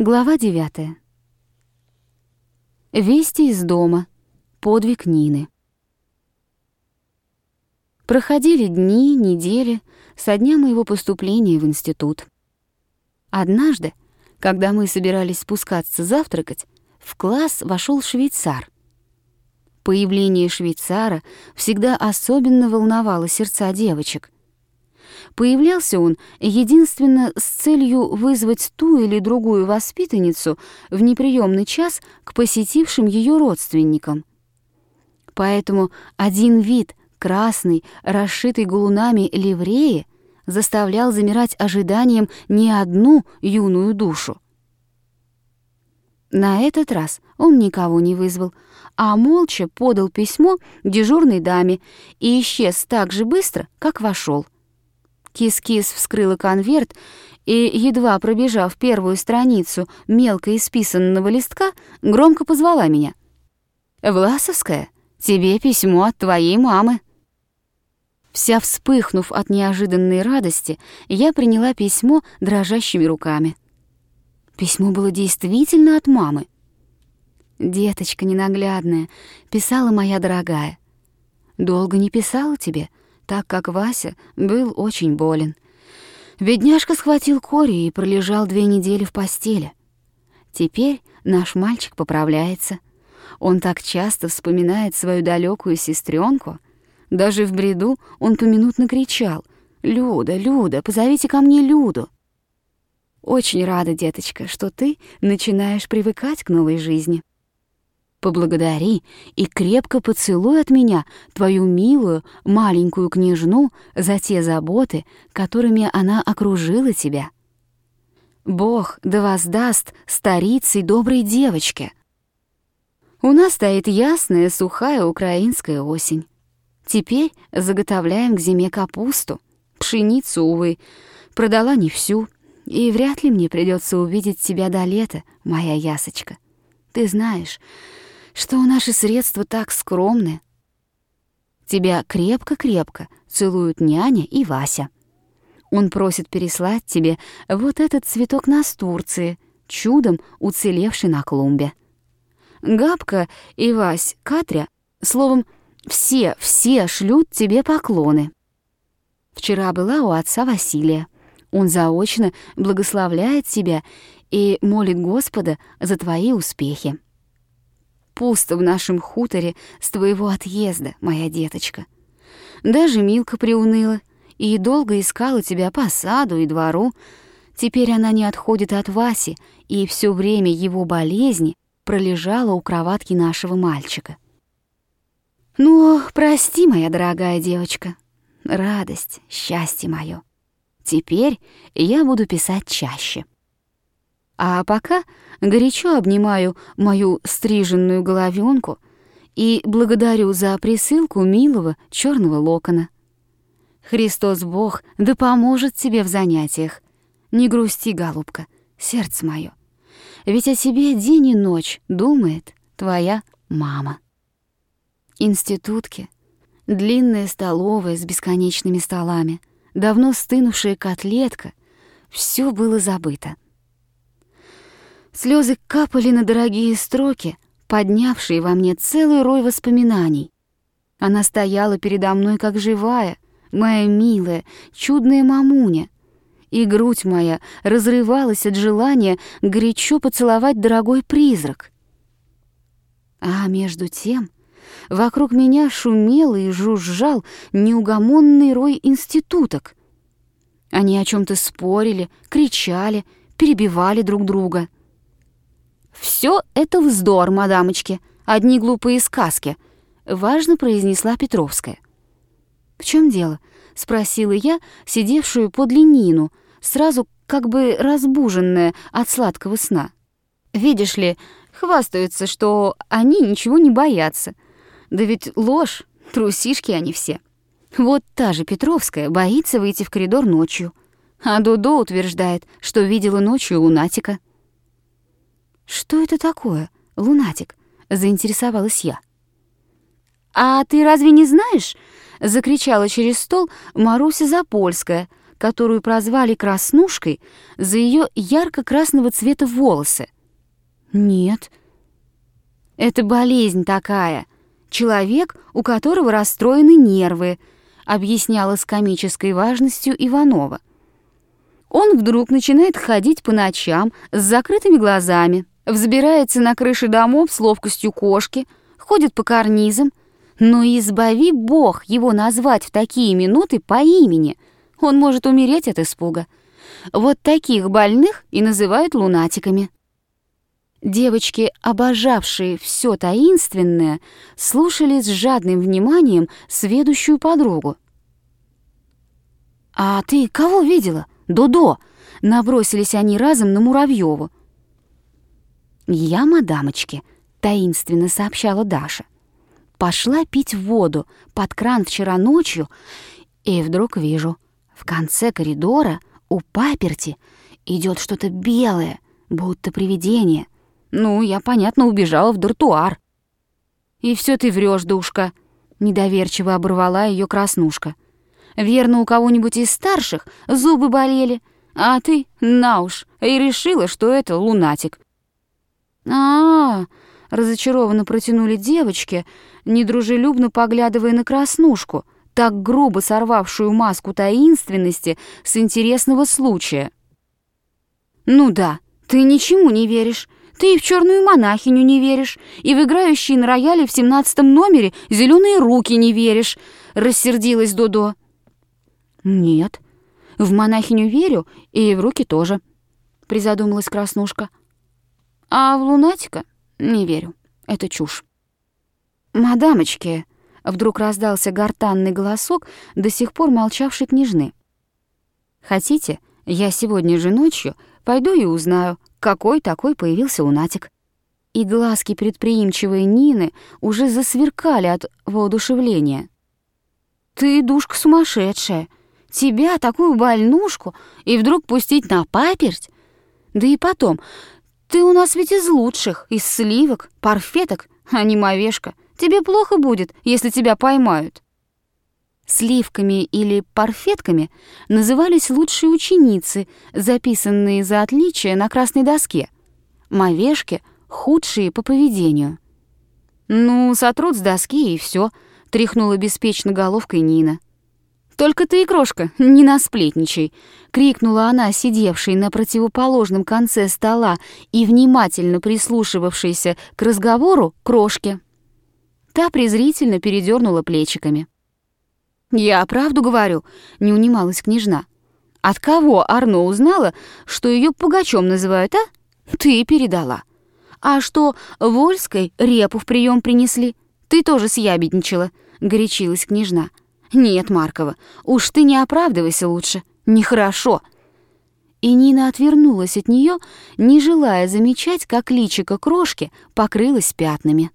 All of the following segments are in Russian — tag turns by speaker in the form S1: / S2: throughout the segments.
S1: Глава девятая. Вести из дома. Подвиг Нины. Проходили дни, недели со дня моего поступления в институт. Однажды, когда мы собирались спускаться завтракать, в класс вошел швейцар. Появление швейцара всегда особенно волновало сердца девочек — Появлялся он единственно с целью вызвать ту или другую воспитанницу в неприемный час к посетившим ее родственникам. Поэтому один вид красный, расшитый галунами ливреи заставлял замирать ожиданием не одну юную душу. На этот раз он никого не вызвал, а молча подал письмо дежурной даме и исчез так же быстро, как вошел. Кис-кис вскрыла конверт и, едва пробежав первую страницу мелко исписанного листка, громко позвала меня. «Власовская, тебе письмо от твоей мамы». Вся вспыхнув от неожиданной радости, я приняла письмо дрожащими руками. Письмо было действительно от мамы. «Деточка ненаглядная», — писала моя дорогая. «Долго не писала тебе, так как Вася был очень болен. Бедняжка схватил кори и пролежал две недели в постели. Теперь наш мальчик поправляется. Он так часто вспоминает свою далекую сестренку. Даже в бреду он поминутно кричал «Люда, Люда, позовите ко мне Люду!» Очень рада, деточка, что ты начинаешь привыкать к новой жизни. Поблагодари и крепко поцелуй от меня твою милую маленькую княжну за те заботы, которыми она окружила тебя. Бог да воздаст старицей доброй девочке. У нас стоит ясная сухая украинская осень. Теперь заготовляем к зиме капусту. Пшеницу, увы, продала не всю, и вряд ли мне придется увидеть тебя до лета, моя ясочка. Ты знаешь, что наши средства так скромны. Тебя крепко-крепко целуют няня и Вася. Он просит переслать тебе вот этот цветок настурции, чудом уцелевший на клумбе. Габка и Вась Катря, словом, все, все шлют тебе поклоны. Вчера была у отца Василия. Он заочно благословляет тебя и молит Господа за твои успехи пусто в нашем хуторе с твоего отъезда, моя деточка. Даже Милка приуныла и долго искала тебя по саду и двору. Теперь она не отходит от Васи и все время его болезни пролежала у кроватки нашего мальчика. Ну, прости, моя дорогая девочка. Радость, счастье мое. Теперь я буду писать чаще. А пока горячо обнимаю мою стриженную головенку и благодарю за присылку милого черного локона. Христос Бог да поможет тебе в занятиях. Не грусти, голубка, сердце мое. Ведь о тебе день и ночь думает твоя мама. Институтки, длинная столовая с бесконечными столами, давно стынувшая котлетка — все было забыто. Слезы капали на дорогие строки, поднявшие во мне целый рой воспоминаний. Она стояла передо мной как живая, моя милая, чудная мамуня, и грудь моя разрывалась от желания горячо поцеловать дорогой призрак. А между тем вокруг меня шумел и жужжал неугомонный рой институток. Они о чем то спорили, кричали, перебивали друг друга — «Все это вздор, мадамочки, одни глупые сказки», — важно произнесла Петровская. «В чем дело?» — спросила я, сидевшую подле Нину, сразу как бы разбуженная от сладкого сна. «Видишь ли, хвастаются, что они ничего не боятся. Да ведь ложь, трусишки они все. Вот та же Петровская боится выйти в коридор ночью, а Дудо утверждает, что видела ночью лунатика». «Что это такое, лунатик?» — заинтересовалась я. «А ты разве не знаешь?» — закричала через стол Маруся Запольская, которую прозвали Краснушкой за ее ярко-красного цвета волосы? Нет. Это болезнь такая. Человек, у которого расстроены нервы, объясняла с комической важностью Иванова. Он вдруг начинает ходить по ночам с закрытыми глазами, взбирается на крыши домов с ловкостью кошки, ходит по карнизам, но избави Бог его назвать в такие минуты по имени. Он может умереть от испуга. Вот таких больных и называют лунатиками. Девочки, обожавшие все таинственное, слушали с жадным вниманием сведущую подругу. «А ты кого видела? Додо!» — набросились они разом на Муравьеву. «Я, мадамочки», — таинственно сообщала Даша. «Пошла пить воду под кран вчера ночью, и вдруг вижу, в конце коридора у паперти идет что-то белое, будто привидение. Ну, я, понятно, убежала в дартуар». «И все ты врешь, душка», — недоверчиво оборвала ее краснушка. «Верно, у кого-нибудь из старших зубы болели, а ты, на уж, и решила, что это лунатик а, -а, -а разочарованно протянули девочки, недружелюбно поглядывая на краснушку, так грубо сорвавшую маску таинственности с интересного случая. «Ну да, ты ничему не веришь. Ты и в черную монахиню не веришь, и в играющие на рояле в семнадцатом номере зеленые руки не веришь», — рассердилась Додо. «Нет, в монахиню верю и в руки тоже», — призадумалась Краснушка. А в лунатика не верю. Это чушь. «Мадамочки!» — вдруг раздался гортанный голосок, до сих пор молчавшей княжны. «Хотите, я сегодня же ночью пойду и узнаю, какой такой появился лунатик?» И глазки предприимчивой Нины уже засверкали от воодушевления. «Ты, душка сумасшедшая! Тебя, такую больнушку, и вдруг пустить на паперть? Да и потом, ты у нас ведь из лучших, из сливок, парфеток, а не мовешка. Тебе плохо будет, если тебя поймают». Сливками или парфетками назывались лучшие ученицы, записанные за отличие на красной доске. Мовешки — худшие по поведению. «Ну, сотрут с доски, и все, тряхнула беспечно головкой Нина. «Только ты, крошка, не насплетничай!» — крикнула она, сидевшей на противоположном конце стола и внимательно прислушивавшейся к разговору крошке. Та презрительно передернула плечиками. «Я правду говорю», — не унималась княжна. «От кого Арно узнала, что ее пугачом называют, а? Ты передала. А что, Вольской репу в прием принесли? Ты тоже съябедничала», — горячилась княжна. «Нет, Маркова, уж ты не оправдывайся лучше. Нехорошо». И Нина отвернулась от нее, не желая замечать, как личико крошки покрылось пятнами.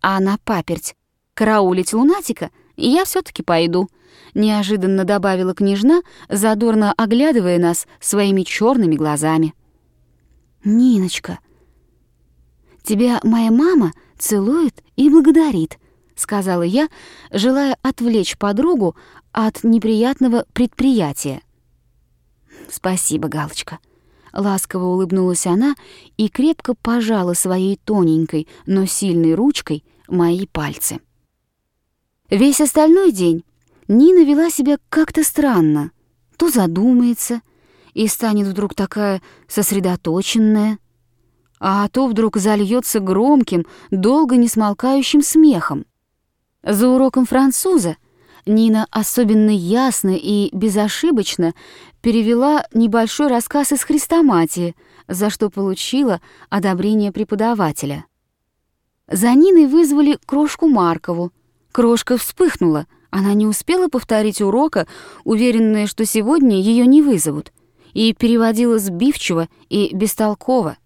S1: А на паперть караулить лунатика я все таки пойду, неожиданно добавила княжна, задорно оглядывая нас своими черными глазами. Ниночка, тебя моя мама целует и благодарит, — сказала я, желая отвлечь подругу от неприятного предприятия. «Спасибо, Галочка». Ласково улыбнулась она и крепко пожала своей тоненькой, но сильной ручкой мои пальцы. Весь остальной день Нина вела себя как-то странно. То задумается и станет вдруг такая сосредоточенная, а то вдруг зальется громким, долго не смолкающим смехом. За уроком француза Нина особенно ясно и безошибочно перевела небольшой рассказ из Хрестоматии, за что получила одобрение преподавателя. За Ниной вызвали крошку Маркову. Крошка вспыхнула. Она не успела повторить урока, уверенная, что сегодня ее не вызовут, и переводила сбивчиво и бестолково.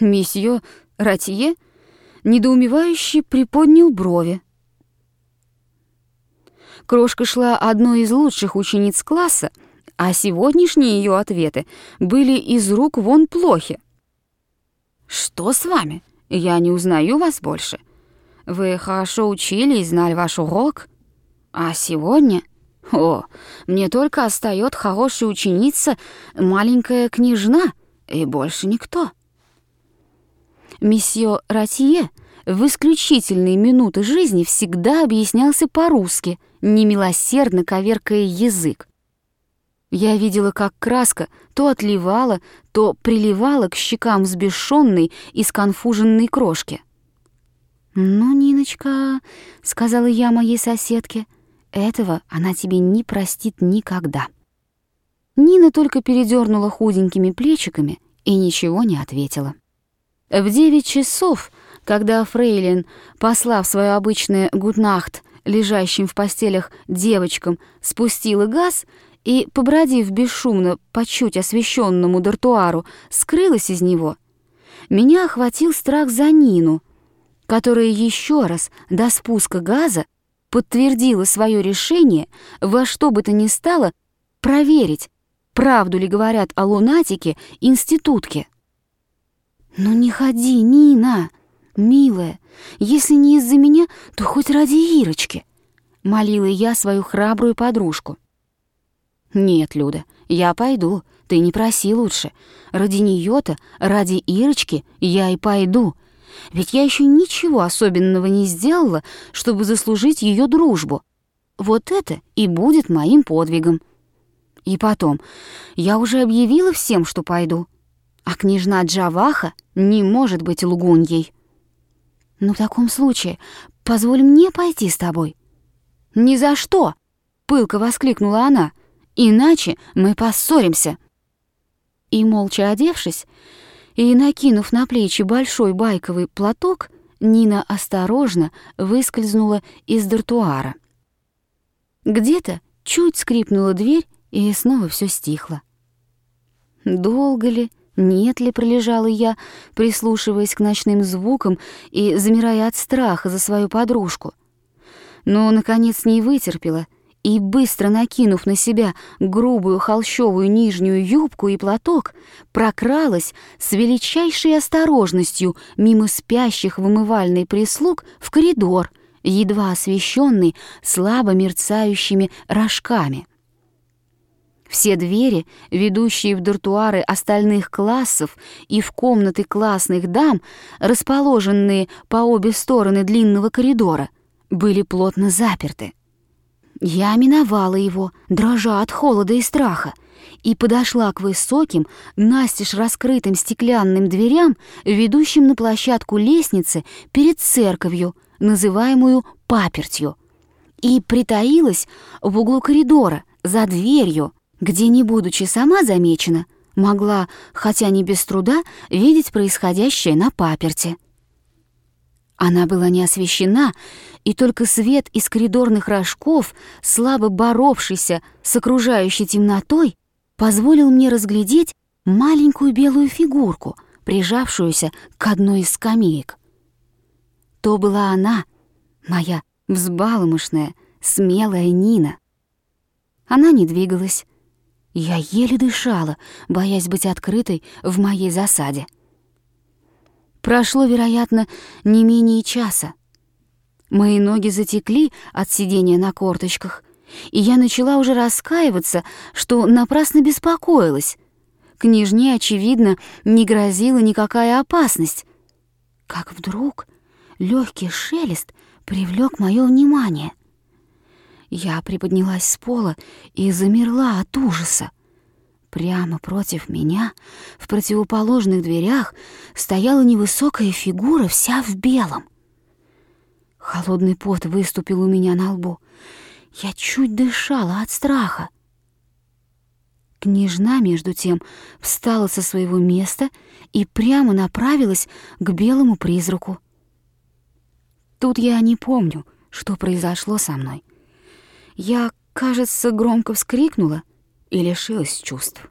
S1: Месье Ратье недоумевающе приподнял брови. Крошка шла одной из лучших учениц класса, а сегодняшние ее ответы были из рук вон плохи. «Что с вами? Я не узнаю вас больше. Вы хорошо учили и знали ваш урок, а сегодня О, мне только остается хорошая ученица, маленькая княжна, и больше никто. Месье Ратье в исключительные минуты жизни всегда объяснялся по-русски, немилосердно коверкая язык. Я видела, как краска то отливала, то приливала к щекам взбешенной и сконфуженной крошки. «Ну, Ниночка», — сказала я моей соседке, — «этого она тебе не простит никогда». Нина только передернула худенькими плечиками и ничего не ответила. В девять часов, когда Фрейлин, послав свое обычное «гуднахт» лежащим в постелях девочкам, спустила газ и, побродив бесшумно по чуть освещенному дартуару, скрылась из него, меня охватил страх за Нину — которая еще раз до спуска газа подтвердила свое решение во что бы то ни стало проверить, правду ли говорят о лунатике институтке. «Ну не ходи, Нина, милая, если не из-за меня, то хоть ради Ирочки», — молила я свою храбрую подружку. «Нет, Люда, я пойду, ты не проси лучше. Ради нее-то, ради Ирочки я и пойду», ведь я еще ничего особенного не сделала, чтобы заслужить ее дружбу. Вот это и будет моим подвигом. И потом, я уже объявила всем, что пойду. А княжна Джаваха не может быть лгуньей. Ну, в таком случае, позволь мне пойти с тобой. Ни за что, пылко воскликнула она. Иначе мы поссоримся. И молча одевшись, и, накинув на плечи большой байковый платок, Нина осторожно выскользнула из дартуара. Где-то чуть скрипнула дверь, и снова все стихло. Долго ли, нет ли пролежала я, прислушиваясь к ночным звукам и замирая от страха за свою подружку. Но, наконец, не вытерпела — и, быстро накинув на себя грубую холщовую нижнюю юбку и платок, прокралась с величайшей осторожностью мимо спящих в умывальной прислуг в коридор, едва освещенный слабо мерцающими рожками. Все двери, ведущие в дартуары остальных классов и в комнаты классных дам, расположенные по обе стороны длинного коридора, были плотно заперты. Я миновала его, дрожа от холода и страха, и подошла к высоким, настежь раскрытым стеклянным дверям, ведущим на площадку лестницы перед церковью, называемую папертью, и притаилась в углу коридора, за дверью, где, не будучи сама замечена, могла, хотя не без труда, видеть происходящее на паперте. Она была не освещена, и только свет из коридорных рожков, слабо боровшийся с окружающей темнотой, позволил мне разглядеть маленькую белую фигурку, прижавшуюся к одной из скамеек. То была она, моя взбаломышная, смелая Нина. Она не двигалась. Я еле дышала, боясь быть открытой в моей засаде. Прошло, вероятно, не менее часа. Мои ноги затекли от сидения на корточках, и я начала уже раскаиваться, что напрасно беспокоилась. Княжне, очевидно, не грозила никакая опасность. Как вдруг легкий шелест привлек мое внимание. Я приподнялась с пола и замерла от ужаса. Прямо против меня, в противоположных дверях, стояла невысокая фигура, вся в белом. Холодный пот выступил у меня на лбу. Я чуть дышала от страха. Княжна, между тем, встала со своего места и прямо направилась к белому призраку. Тут я не помню, что произошло со мной. Я, кажется, громко вскрикнула, и лишилась чувств.